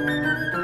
Música